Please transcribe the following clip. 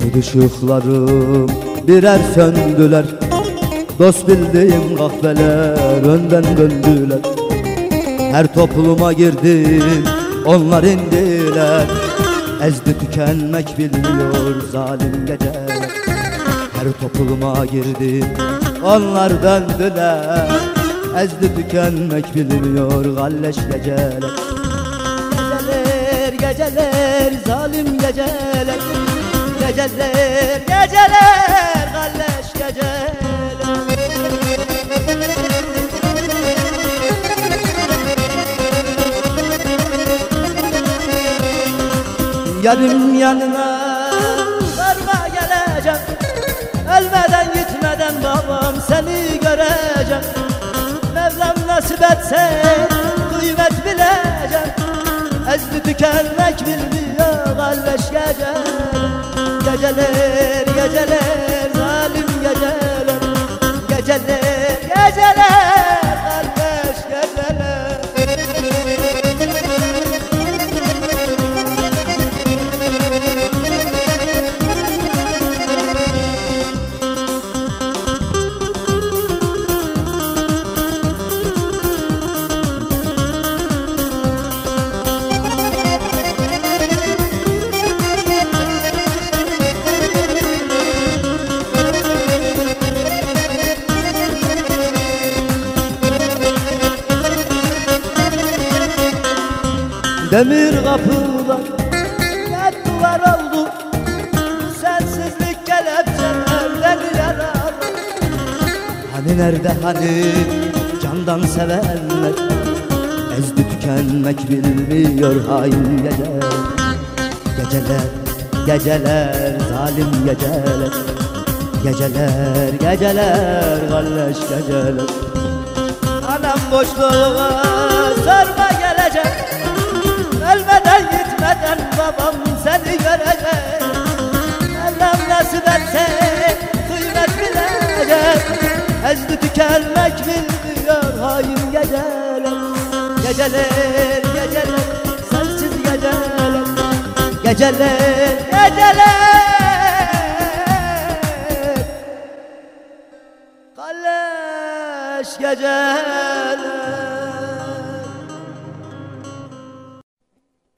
Ümit ışıklarım birer söndüler. Dost bildiğim kahveler önden döndüler Her topluma girdim onlar indiler. Ezdi tükenmek bilmiyor zalim geceler. Her topluma girdim onlar döndüler. Ezdi tükenmek bilmiyor galleş geceler. Geceler geceler zalim geceler Geceler geceler galleş geceler. Yarım yanına varma geleceğim. Ölmeden gitmeden babam seni göreceğim. Mevlam nasip etse kıymet bileceğim. Ezdi tükenmek bilmiyor kalleş Geceler Geceler geceler Demir kapılar hep duvar oldu. Sensizlik kelepçelerden yarar Hani nerede hani candan sevenler? Ezdi tükenmek bilmiyor hain geceler. Geceler, geceler, zalim geceler. Geceler, geceler, galleş geceler. Anam boşluğa sorma gelecek etse kıymet bilecek. Ezdi tükenmek bilmiyor hain geceler. Geceler, geceler, sensiz geceler. Geceler, geceler. Kalleş geceler